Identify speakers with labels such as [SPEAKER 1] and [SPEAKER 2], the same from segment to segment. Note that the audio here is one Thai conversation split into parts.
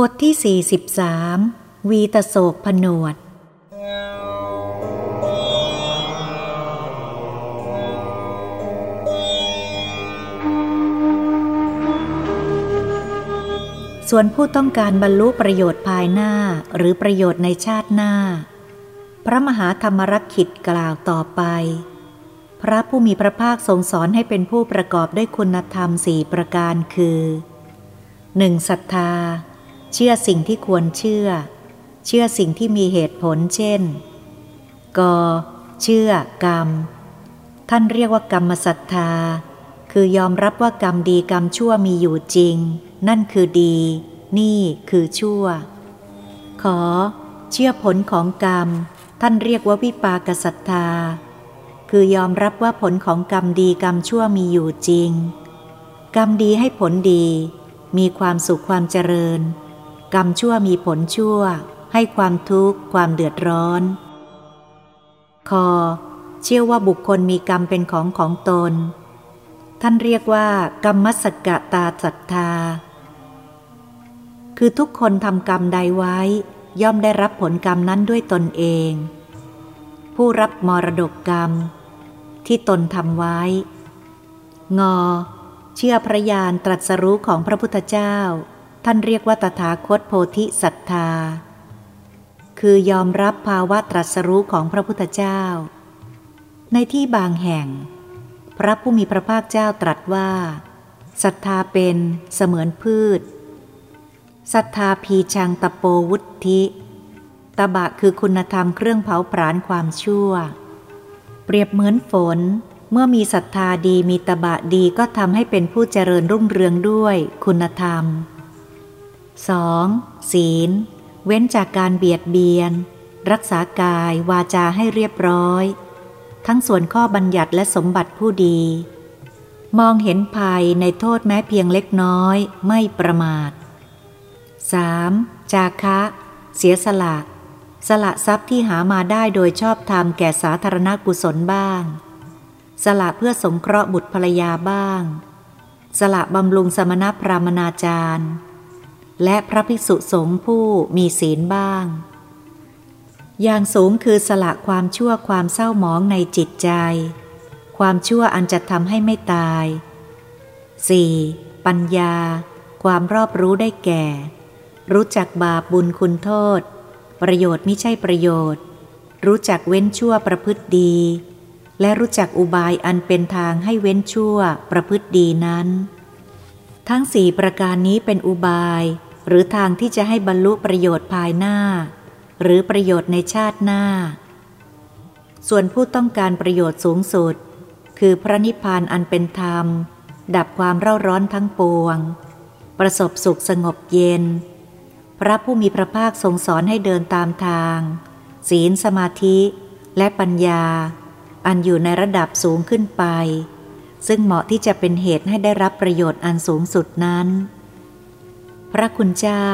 [SPEAKER 1] บทที่ 43 วีตโศกผนวด ส่วนผู้ต้องการบรรลุประโยชน์ภายหน้าหรือประโยชน์ในชาติหน้า พระมหาธรรมรักขิตกล่าวต่อไป พระผู้มีพระภาคทรงสอนให้เป็นผู้ประกอบด้วยคุณธรรมสี่ประการคือ 1. ศรัทธา เชื่อสิ่งที่ควรเชื่อ เชื่อสิ่งที่มีเหตุผลเช่น ก เชื่อกรรม ท่านเรียกว่ากรรมศรัทธา คือยอมรับว่ากรรมดีกรรมชั่วมีอยู่จริง นั่นคือดี นี่คือชั่ว ขอ เชื่อผลของกรรม ท่านเรียกว่าวิปากศรัทธา คือยอมรับว่าผลของกรรมดีกรรมชั่วมีอยู่จริง กรรมดีให้ผลดี มีความสุขความเจริญ กรรมชั่วมีผลชั่ว ให้ความทุกข์ความเดือดร้อน คอ เชื่อว่าบุคคลมีกรรมเป็นของของตน ท่านเรียกว่า กรรมสกตาศรัทธา คือทุกคนทำกรรมใดไว้ ย่อมได้รับผลกรรมนั้นด้วยตนเอง ผู้รับมรดกกรรม ที่ตนทำไว้ งอ เชื่อพระญาณตรัสรู้ของพระพุทธเจ้า ท่านเรียกว่าตถาคตโพธิศรัทธา คือยอมรับภาวะตรัสรู้ของพระพุทธเจ้า ในที่บางแห่ง พระผู้มีพระภาคเจ้าตรัสว่าศรัทธาเป็นเสมือนพืชศรัทธาพีชังตะโปวุธิตบะคือคุณธรรมเครื่องเผาผลาญความชั่ว เปรียบเหมือนฝน เมื่อมีศรัทธาดีมีตบะดีก็ทำให้เป็นผู้เจริญรุ่งเรืองด้วย คุณธรรม 2. ศีล เว้นจากการเบียดเบียน รักษากายวาจาให้เรียบร้อย ทั้งส่วนข้อบัญญัติและสมบัติผู้ดี มองเห็นภัยในโทษแม้เพียงเล็กน้อยไม่ประมาท 3. จาคะ เสียสละ สละทรัพย์ที่หามาได้โดยชอบธรรมแก่สาธารณกุศลบ้าง สละเพื่อสงเคราะห์บุตรภรรยาบ้าง สละบำรุงสมณพรามนาจารย์ และพระภิกษุสงฆ์ผู้มีศีลบ้าง อย่างสูงคือสละความชั่วความเศร้าหมองในจิตใจ ความชั่วอันจะทำให้ไม่ตาย 4. ปัญญา ความรอบรู้ได้แก่ รู้จักบาปบุญคุณโทษ ประโยชน์ไม่ใช่ประโยชน์ รู้จักเว้นชั่วประพฤติดี และรู้จักอุบายอันเป็นทางให้เว้นชั่วประพฤติดีนั้น ทั้งสี่ประการนี้เป็นอุบาย หรือทางที่จะให้บรรลุประโยชน์ภายหน้า หรือประโยชน์ในชาติหน้า ส่วนผู้ต้องการประโยชน์สูงสุด คือพระนิพพานอันเป็นธรรม ดับความเร่าร้อนทั้งปวง ประสบสุขสงบเย็น พระผู้มีพระภาคทรงสอนให้เดินตามทาง ศีลสมาธิและปัญญา อันอยู่ในระดับสูงขึ้นไป ซึ่งเหมาะที่จะเป็นเหตุให้ได้รับประโยชน์อันสูงสุดนั้น พระคุณเจ้า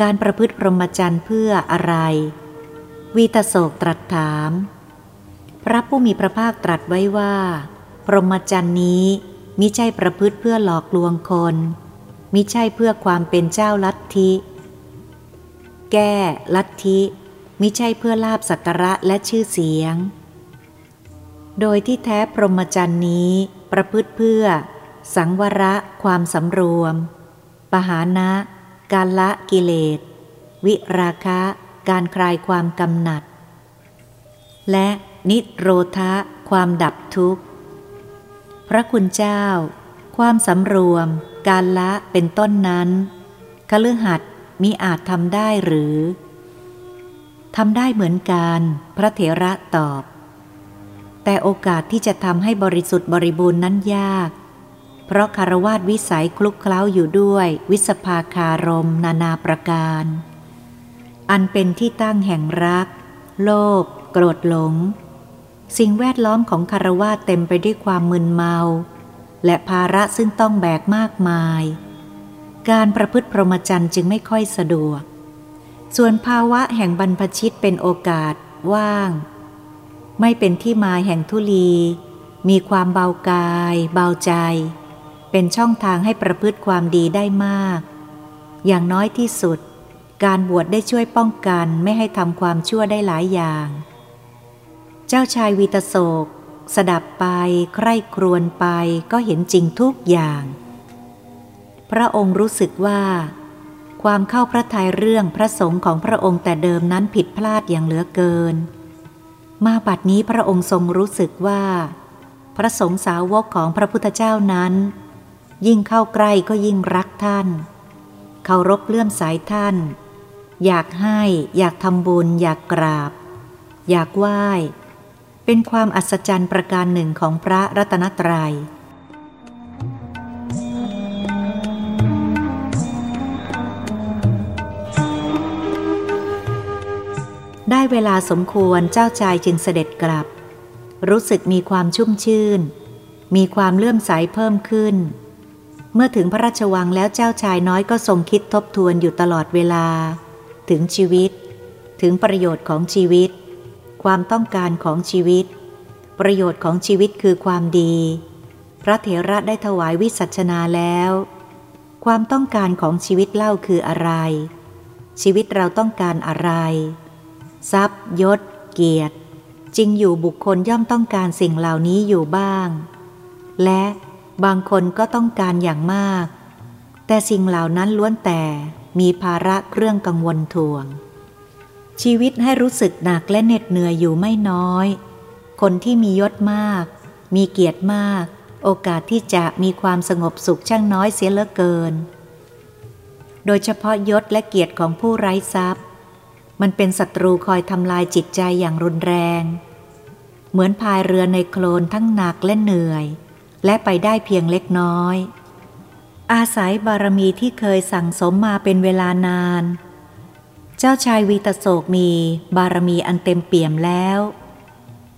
[SPEAKER 1] การประพฤติพรหมจรรย์เพื่ออะไร วีตโศกตรัสถาม พระผู้มีพระภาคตรัสไว้ว่า พรหมจรรย์นี้มิใช่ประพฤติเพื่อหลอกลวงคนมิใช่เพื่อความเป็นเจ้าลัทธิ แก้ลัทธิมิใช่เพื่อลาบสักการะและชื่อเสียง โดยที่แท้พรหมจรรย์นี้ประพฤติเพื่อ สังวระความสำรวม ปหานะ การละกิเลส วิราคะ การคลายความกำหนัด และนิโรธะ ความดับทุกข์ พระคุณเจ้า ความสำรวม การละเป็นต้นนั้นคฤหัสมีอาจทำได้หรือทำได้เหมือนกันพระเถระตอบ แต่โอกาสที่จะทำให้บริสุทธิ์บริบูรณ์นั้นยาก เพราะคารวาสวิสัยคลุกเคล้าอยู่ด้วยวิสภาคารมนานาประการ อันเป็นที่ตั้งแห่งรัก โลภโกรธหลง สิ่งแวดล้อมของคารวาสเต็มไปด้วยความมึนเมา และภาระซึ่งต้องแบกมากมาย การประพฤติพรหมจรรย์จึงไม่ค่อยสะดวก ส่วนภาวะแห่งบรรพชิตเป็นโอกาสว่าง ไม่เป็นที่มาแห่งทุลี มีความเบากาย เบาใจ เป็นช่องทางให้ประพฤติความดีได้มาก อย่างน้อยที่สุด การบวชได้ช่วยป้องกันไม่ให้ทำความชั่วได้หลายอย่าง เจ้าชายวีตโศก สดับไปใคร่ครวญไปก็เห็นจริงทุกอย่าง พระองค์รู้สึกว่า ความเข้าพระทัยเรื่องพระสงฆ์ของพระองค์แต่เดิมนั้นผิดพลาดอย่างเหลือเกิน มาบัดนี้พระองค์ทรงรู้สึกว่า พระสงฆ์สาวกของพระพุทธเจ้านั้น ยิ่งเข้าใกล้ก็ยิ่งรักท่าน เคารพเลื่อมสายท่าน อยากให้ อยากทำบุญ อยากกราบ อยากไหว้ เป็นความอัศจรรย์ประการหนึ่งของพระรัตนตรยัยได้เวลาสมควรเจ้าชายจึงเสด็จกลับ รู้สึกมีความชุ่มชื่น มีความเลื่อมใสเพิ่มขึ้น เมื่อถึงพระราชวังแล้วเจ้าชายน้อยก็ทรงคิดทบทวนอยู่ตลอดเวลา ถึงชีวิต ถึงประโยชน์ของชีวิต ความต้องการของชีวิต ประโยชน์ของชีวิตคือความดี พระเถระได้ถวายวิสัชนาแล้ว ความต้องการของชีวิตเล่าคืออะไร ชีวิตเราต้องการอะไร ทรัพย์ยศ เกียรติ จริงอยู่บุคคลย่อมต้องการสิ่งเหล่านี้อยู่บ้าง และ บางคนก็ต้องการอย่างมาก แต่สิ่งเหล่านั้นล้วนแต่มีภาระเครื่องกังวลทวง ชีวิตให้รู้สึกหนักและเหน็ดเหนื่อยอยู่ไม่น้อย คนที่มียศมาก มีเกียรติมาก โอกาสที่จะมีความสงบสุขช่างน้อยเสียเหลือเกิน โดยเฉพาะยศและเกียรติของผู้ไร้ทรัพย์ มันเป็นศัตรูคอยทำลายจิตใจอย่างรุนแรง เหมือนพายเรือในโคลนทั้งหนักและเหนื่อย และไปได้เพียงเล็กน้อย อาศัยบารมีที่เคยสั่งสมมาเป็นเวลานาน เจ้าชายวีตโศกมีบารมีอันเต็มเปี่ยมแล้ว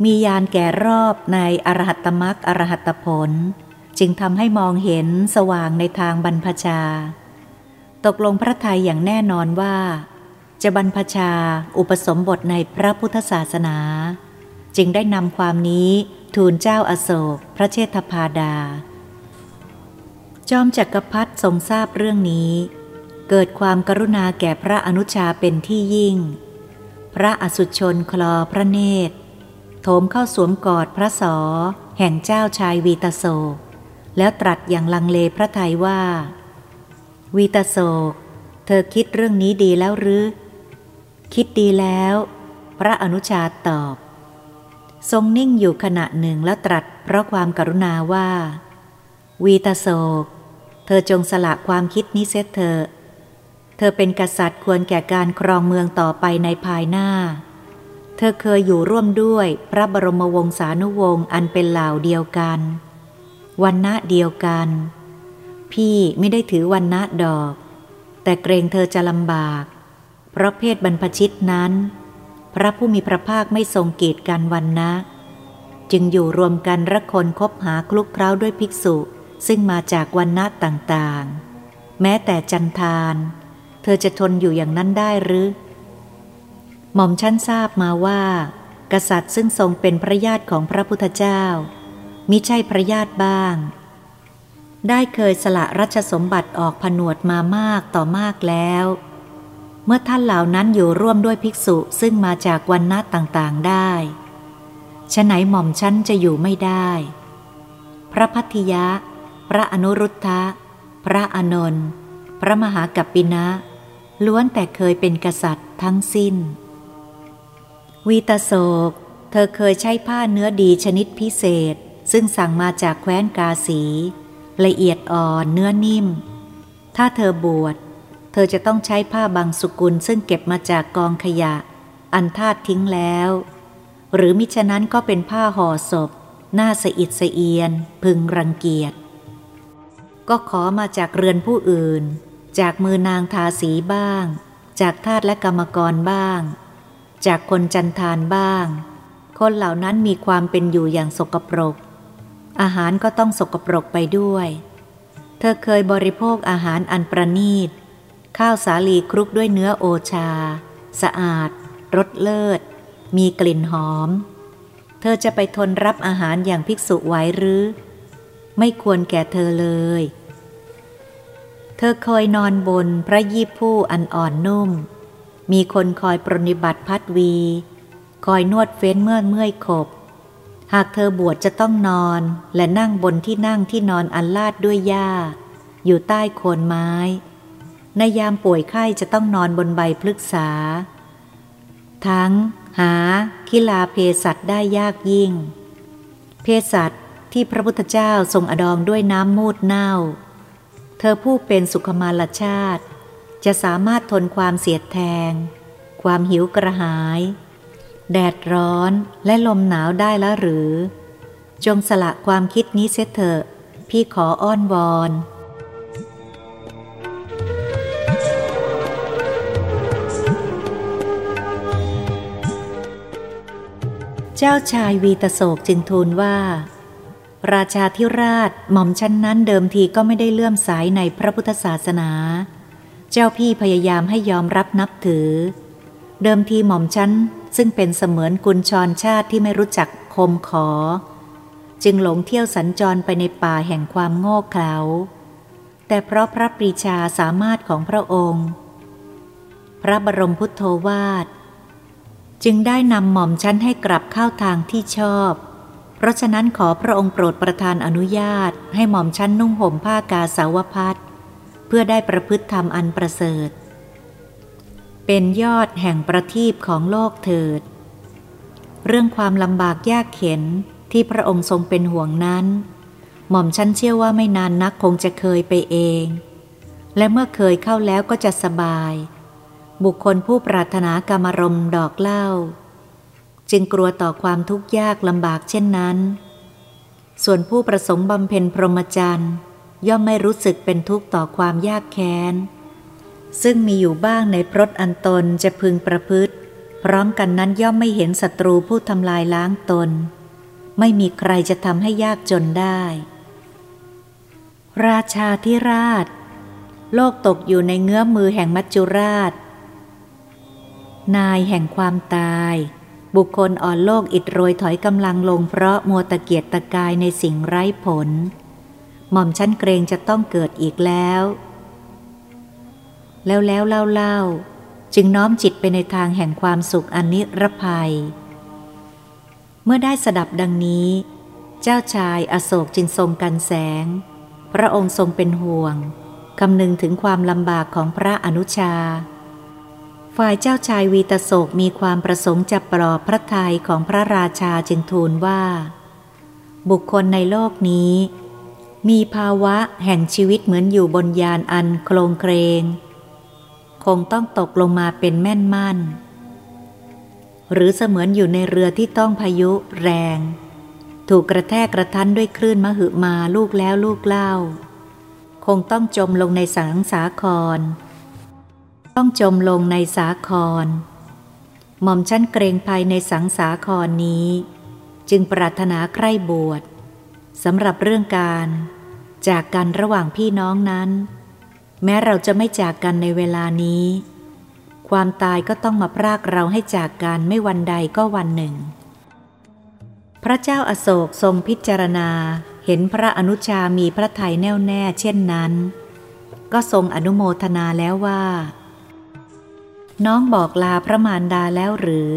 [SPEAKER 1] มียานแก่รอบในอรหัตมรักอรหัตผล จึงทำให้มองเห็นสว่างในทางบรรพชา ตกลงพระทัยอย่างแน่นอนว่า จะบรรพชาอุปสมบทในพระพุทธศาสนา จึงได้นำความนี้ ทูลเจ้าอาโศก พระเชษฐพาดา จอมจักรพรรดิทรงทราบเรื่องนี้ เกิดความกรุณาแก่พระอนุชาเป็นที่ยิ่ง พระอสุชนคลอพระเนตร โถมเข้าสวมกอดพระสอ แห่งเจ้าชายวีตโศก แล้วตรัสอย่างลังเลพระทัยว่า วีตโศก เธอคิดเรื่องนี้ดีแล้วหรือ คิดดีแล้ว พระอนุชาตอบ ทรงนิ่งอยู่ขณะหนึ่งแล้วตรัสเพราะความกรุณาว่า วีตโศก เธอจงสละความคิดนี้เสียเถอะเธอเป็นกษัตริย์ควรแก่การครองเมืองต่อไปในภายหน้า เธอเคยอยู่ร่วมด้วยพระบรมวงศานุวงศ์อันเป็นเหล่าเดียวกันวันณะเดียวกัน พี่ไม่ได้ถือวันณะดอก แต่เกรงเธอจะลำบาก เพราะเพศบรรพชิตนั้น พระผู้มีพระภาคไม่ทรงเกียรติกันวันนะจึงอยู่รวมกันระคนคบหาคลุกเคล้าด้วยภิกษุ ซึ่งมาจากวันนะต่างๆ แม้แต่จันทาน เธอจะทนอยู่อย่างนั้นได้หรือ หม่อมชั้นทราบมาว่า กษัตริย์ซึ่งทรงเป็นพระญาติของพระพุทธเจ้ามิใช่พระญาติบ้าง ได้เคยสละรัชสมบัติออกผนวดมามากต่อมากแล้ว มื่อท่านเหล่านั้นอยู่ร่วมด้วยภิกษุซึ่งมาจากวันณะต่างๆได้ฉะไหนหม่อมชั้นจะอยู่ไม่ได้ พระพัทยะ พระอนุรุทธะ พระอนนท์พระมหากัปปินะ ล้วนแต่เคยเป็นกษัตริย์ทั้งสิ้น วีตโศก เธอเคยใช้ผ้าเนื้อดีชนิดพิเศษ ซึ่งสั่งมาจากแคว้นกาสี ละเอียดอ่อนเนื้อนิ่ม ถ้าเธอบวช เธอจะต้องใช้ผ้าบางสุกุลซึ่งเก็บมาจากกองขยะ อันทาดทิ้งแล้ว หรือมิฉะนั้นก็เป็นผ้าห่อศพ หน้าสะอิดสะเอียน พึงรังเกียจ ก็ขอมาจากเรือนผู้อื่น จากมือนางทาสีบ้าง จากทาสและกรรมกรบ้าง จากคนจันทานบ้าง คนเหล่านั้นมีความเป็นอยู่อย่างสกปรก อาหารก็ต้องสกปรกไปด้วย เธอเคยบริโภคอาหารอันประณีต ข้าวสาลีคลุกด้วยเนื้อโอชา สะอาด รสเลิศ มีกลิ่นหอม เธอจะไปทนรับอาหารอย่างภิกษุไหวหรือ ไม่ควรแก่เธอเลย เธอคอยนอนบนพระยี่ผู้อันอ่อนนุ่ม มีคนคอยปรนิบัติพัดวี คอยนวดเฟ้นเมื่อเมื่อยขบ หากเธอบวชจะต้องนอนและนั่งบนที่นั่งที่นอนอันลาดด้วยหญ้า อยู่ใต้โคนไม้ ในยามป่วยไข้จะต้องนอนบนใบพฤกษา ทั้ง หาคิลาเพสัตได้ยากยิ่งเพสัตที่พระพุทธเจ้าทรงอดองด้วยน้ำมูดเน่า เธอผู้เป็นสุขมาลชาติ จะสามารถทนความเสียดแทง ความหิวกระหาย แดดร้อนและลมหนาวได้แล้วหรือ จงสละความคิดนี้เสียเถอะพี่ขออ้อนวอน เจ้าชายวีตโศกจึงทูลว่า ราชาธิราชหม่อมชั้นนั้นเดิมทีก็ไม่ได้เลื่อมสายในพระพุทธศาสนา เจ้าพี่พยายามให้ยอมรับนับถือ เดิมทีหม่อมชั้นซึ่งเป็นเสมือนกุญชรชาติที่ไม่รู้จักคมขอ จึงหลงเที่ยวสัญจรไปในป่าแห่งความโง่เขลาแต่เพราะพระปรีชาสามารถของพระองค์ พระบรมพุทโธวาท จึงได้นำหม่อมชั้นให้กลับเข้าทางที่ชอบ เพราะฉะนั้นขอพระองค์โปรดประทานอนุญาต ให้หม่อมชั้นนุ่งห่มผ้ากาสาวพัดเพื่อได้ประพฤติธรรมอันประเสริฐ เป็นยอดแห่งประทีปของโลกเถิด เรื่องความลำบากยากเข็นที่พระองค์ทรงเป็นห่วงนั้น หม่อมชั้นเชื่อว่าไม่นานนักคงจะเคยไปเอง และเมื่อเคยเข้าแล้วก็จะสบาย บุคคลผู้ปรารถนากรรมรมดอกเล่าจึงกลัวต่อความทุกข์ยากลำบากเช่นนั้น ส่วนผู้ประสงค์บำเพ็ญพรหมจรรย์ย่อมไม่รู้สึกเป็นทุกข์ต่อความยากแค้น ซึ่งมีอยู่บ้างในพรตอันตนจะพึงประพฤติ พร้อมกันนั้นย่อมไม่เห็นศัตรูผู้ทำลายล้างตน ไม่มีใครจะทำให้ยากจนได้ ราชาธิราช โลกตกอยู่ในเงื้อมือแห่งมัจจุราช นายแห่งความตาย บุคคลอ่อนโลกอิดโรยถอยกำลังลงเพราะมัวตะเกียกตะกายในสิ่งไร้ผล หม่อมชั้นเกรงจะต้องเกิดอีกแล้ว แล้วแล้วเล่าเล่าจึงน้อมจิตไปในทางแห่งความสุขอันนิรภัย เมื่อได้สดับดังนี้ เจ้าชายอโศกจึงทรงกันแสง พระองค์ทรงเป็นห่วงคำนึงถึงความลำบากของพระอนุชา ฝ่ายเจ้าชายวีตโศกมีความประสงค์จะปลอบพระทัยของพระราชาจึงทูลว่า บุคคลในโลกนี้ มีภาวะแห่งชีวิตเหมือนอยู่บนยานอันโครงเครง คงต้องตกลงมาเป็นแม่นมั่น หรือเสมือนอยู่ในเรือที่ต้องพายุแรง ถูกกระแทกกระทันด้วยคลื่นมหึมาลูกแล้วลูกเล่า คงต้องจมลงในสังสาคร ต้องจมลงในสาคร หม่อมชั้นเกรงภายในสังสาครนี้ จึงปรารถนาใคร่บวชสำหรับเรื่องการจากกันระหว่างพี่น้องนั้น แม้เราจะไม่จากกันในเวลานี้ ความตายก็ต้องมาพรากเราให้จากกันไม่วันใดก็วันหนึ่ง พระเจ้าอาโศกทรงพิจารณาเห็นพระอนุชามีพระทัยแน่วแน่เช่นนั้น ก็ทรงอนุโมทนาแล้วว่า น้องบอกลาพระมารดาแล้วหรือ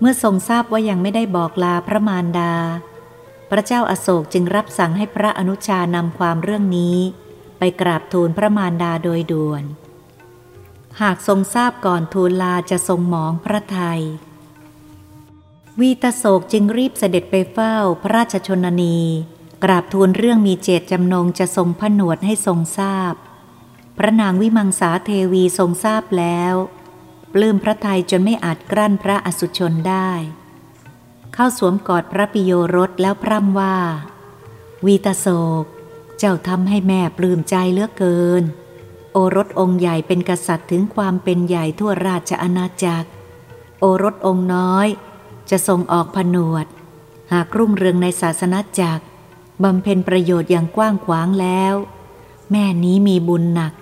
[SPEAKER 1] เมื่อทรงทราบว่ายังไม่ได้บอกลาพระมารดา พระเจ้าอาโศกจึงรับสั่งให้พระอนุชานำความเรื่องนี้ ไปกราบทูลพระมารดาโดยด่วน หากทรงทราบก่อนทูลลาจะทรงหมองพระทยัยวีตโศกจึงรีบเสด็จไปเฝ้าพระราชชนนี กราบทูลเรื่องมีเจตจำนงจะทรงผนวดให้ทรงทราบพระนางวิมังสาเทวีทรงทราบแล้ว ปลื้มพระทัยจนไม่อาจกลั้นพระอสุชนได้ เข้าสวมกอดพระปิโยรสแล้วพร่ำว่า วีตโศก เจ้าทำให้แม่ปลื้มใจเหลือเกิน โอรสองค์ใหญ่เป็นกษัตริย์ถึงความเป็นใหญ่ทั่วราชอาณาจักร โอรสองค์น้อย จะทรงออกผนวด หากรุ่งเรืองในศาสนาจักรบำเพ็ญประโยชน์อย่างกว้างขวางแล้ว แม่นี้มีบุญหนัก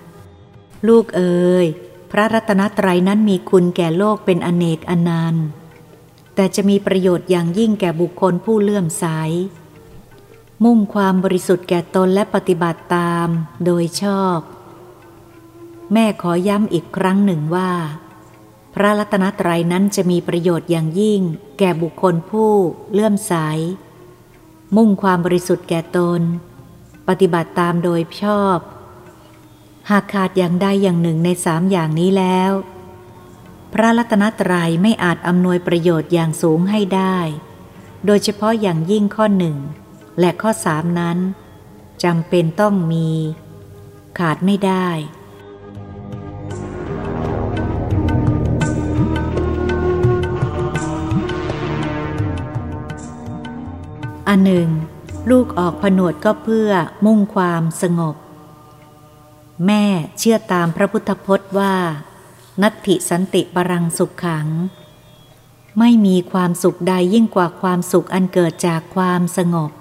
[SPEAKER 1] ลูกเอ๋ย พระรัตนตรัยนั้นมีคุณแก่โลกเป็นอเนกอนันต์ แต่จะมีประโยชน์อย่างยิ่งแก่บุคคลผู้เลื่อมใส มุ่งความบริสุทธิ์แก่ตนและปฏิบัติตามโดยชอบ แม่ขอย้ำอีกครั้งหนึ่งว่า พระรัตนตรัยนั้นจะมีประโยชน์อย่างยิ่ง แก่บุคคลผู้เลื่อมใส มุ่งความบริสุทธิ์แก่ตน ปฏิบัติตามโดยชอบ หากขาดอย่างใดอย่างหนึ่งในสามอย่างนี้แล้ว พระรัตนตรัยไม่อาจอำนวยประโยชน์อย่างสูงให้ได้ โดยเฉพาะอย่างยิ่งข้อหนึ่งและข้อสามนั้นจำเป็นต้องมี ขาดไม่ได้อันหนึ่ง ลูกออกผนวดก็เพื่อมุ่งความสงบ แม่เชื่อตามพระพุทธพจน์ว่า นัตถิสันติปรังสุขขัง ไม่มีความสุขใดยิ่งกว่าความสุขอันเกิดจากความสงบ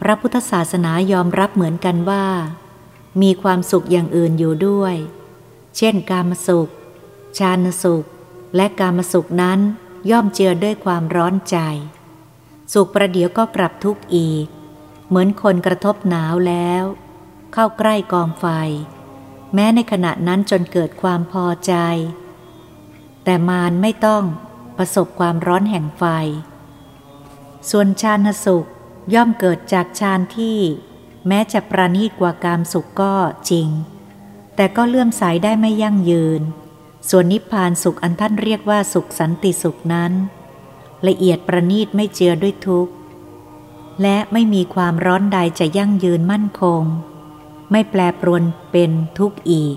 [SPEAKER 1] พระพุทธศาสนายอมรับเหมือนกันว่า มีความสุขอย่างอื่นอยู่ด้วย เช่นกามสุข ชาณสุข และกามสุขนั้นย่อมเจือด้วยความร้อนใจ สุขประเดี๋ยวก็กลับทุกข์อีก เหมือนคนกระทบหนาวแล้ว เข้าใกล้กองไฟ แม้ในขณะนั้นจนเกิดความพอใจ แต่มารไม่ต้องประสบความร้อนแห่งไฟ ส่วนชาณสุขย่อมเกิดจากชานที่แม้จะประณีตกว่ากามสุขก็จริง แต่ก็เลื่อมใสได้ไม่ยั่งยืน ส่วนนิพพานสุขอันท่านเรียกว่าสุขสันติสุขนั้น ละเอียดประณีตไม่เจือด้วยทุกข์ และไม่มีความร้อนใดจะยั่งยืนมั่นคง ไม่แปรปรวนเป็นทุกข์อีก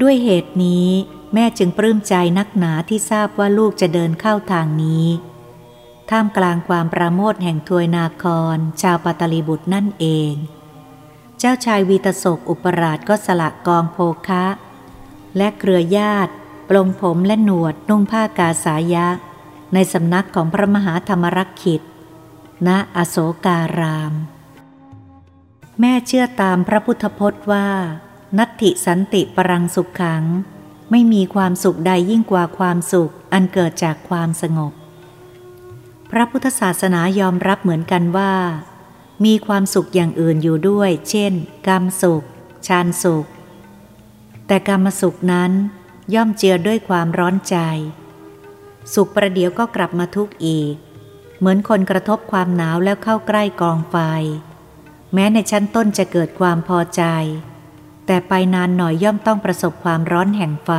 [SPEAKER 1] ด้วยเหตุนี้แม่จึงปลื้มใจนักหนาที่ทราบว่าลูกจะเดินเข้าทางนี้ ท่ามกลางความประโมทแห่งทวยนาคร ชาวปัตลีบุตรนั่นเอง เจ้าชายวีตศกอุปราชก็สละกองโภคะ และเครือญาติปลงผมและหนวดนุ่งผ้ากาสายะ ในสำนักของพระมหาธรรมรักขิตณอโศการาม แม่เชื่อตามพระพุทธพจน์ว่า นัตถิสันติปรังสุขขัง ไม่มีความสุขใดยิ่งกว่าความสุขอันเกิดจากความสงบ พระพุทธศาสนายอมรับเหมือนกันว่า มีความสุขอย่างอื่นอยู่ด้วย เช่น กรรมสุขชานสุข แต่กรรมสุขนั้นย่อมเจือด้วยความร้อนใจ สุขประเดี๋ยวก็กลับมาทุกข์อีก เหมือนคนกระทบความหนาวแล้วเข้าใกล้กองไฟ แม้ในชั้นต้นจะเกิดความพอใจ แต่ไปนานหน่อยย่อมต้องประสบความร้อนแห่งไฟ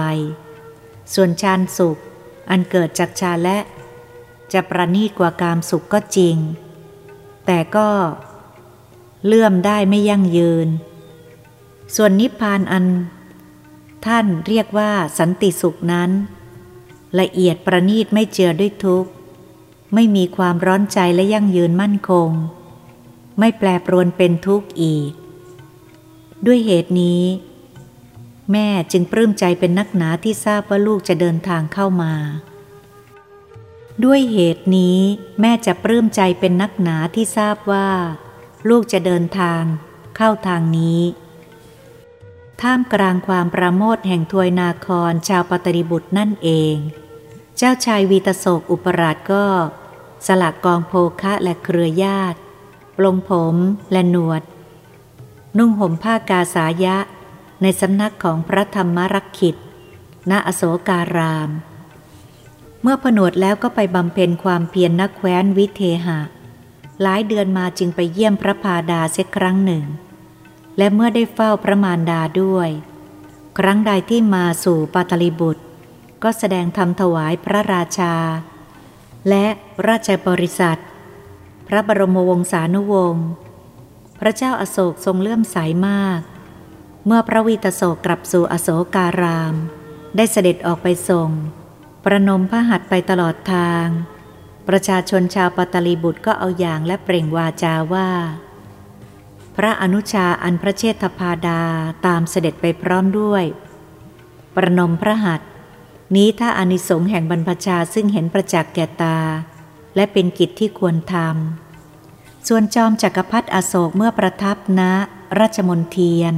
[SPEAKER 1] ส่วนชานสุข อันเกิดจากชาและ จะประนีตกว่ากามสุขก็จริง แต่ก็เลื่อมได้ไม่ยั่งยืน ส่วนนิพพานอัน ท่านเรียกว่าสันติสุขนั้น ละเอียดประณีตไม่เจือด้วยทุกข์ ไม่มีความร้อนใจและยั่งยืนมั่นคง ไม่แปรปรวนเป็นทุกข์อีก ด้วยเหตุนี้ แม่จึงปลื้มใจเป็นนักหนาที่ทราบว่าลูกจะเดินทางเข้ามา ด้วยเหตุนี้แม่จะปลื้มใจเป็นนักหนาที่ทราบว่า ลูกจะเดินทางเข้าทางนี้ ท่ามกลางความประโมทแห่งทวยนาครชาวปตริบุตรนั่นเอง เจ้าชายวีตโศกอุปราชก็สลักกองโภคะและเครือญาติ ปลงผมและหนวด นุ่งห่มผ้ากาสายะ ในสำนักของพระธรรมรักขิตณอโศการาม เมื่อผนวดแล้วก็ไปบำเพ็ญความเพียรนักแคว้นวิเทหะ หลายเดือนมาจึงไปเยี่ยมพระพาดาเสียครั้งหนึ่ง และเมื่อได้เฝ้าพระมารดาด้วย ครั้งใดที่มาสู่ปาตลิบุตร ก็แสดงธรรมถวายพระราชา และราชบริษัท ระบรมวงศานุวงศ์พระเจ้าอาโศกทรงเลื่อมใสามาก เมื่อพระวีตโศกกลับสู่อโศการาม ได้เสด็จออกไปส่ง ประนมพระหัตถ์ไปตลอดทาง ประชาชนชาวปัตลีบุตรก็เอาอย่างและเปล่งวาจาว่า พระอนุชาอันพระเชษฐพาดาตามเสด็จไปพร้อมด้วย ประนมพระหัตถ์นี้ถ้าอานิสงส์แห่งบรรพชาซึ่งเห็นประจักษ์แก่ตา และเป็นกิจที่ควรทำ ส่วนจอมจักรพรรดิอโศกเมื่อประทับณราชมนเทียน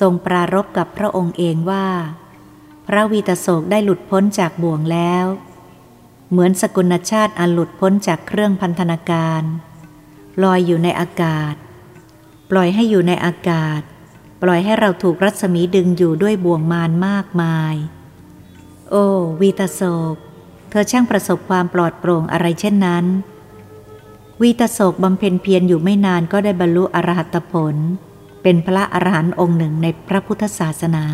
[SPEAKER 1] ทรงปรารบกับพระองค์เองว่า พระวีตโศกได้หลุดพ้นจากบ่วงแล้ว เหมือนสกุลชาติอันหลุดพ้นจากเครื่องพันธนาการ ลอยอยู่ในอากาศ ปล่อยให้อยู่ในอากาศ ปล่อยให้เราถูกรัศมีดึงอยู่ด้วยบ่วงมารมากมาย โอ้วีตโศก เธอช่างประสบความปลอดโปร่งอะไรเช่นนั้น วีตโศกบำเพ็ญเพียรอยู่ไม่นานก็ได้บรรลุอรหัตผล เป็นพระอรหันต์องค์หนึ่งในพระพุทธศาสนา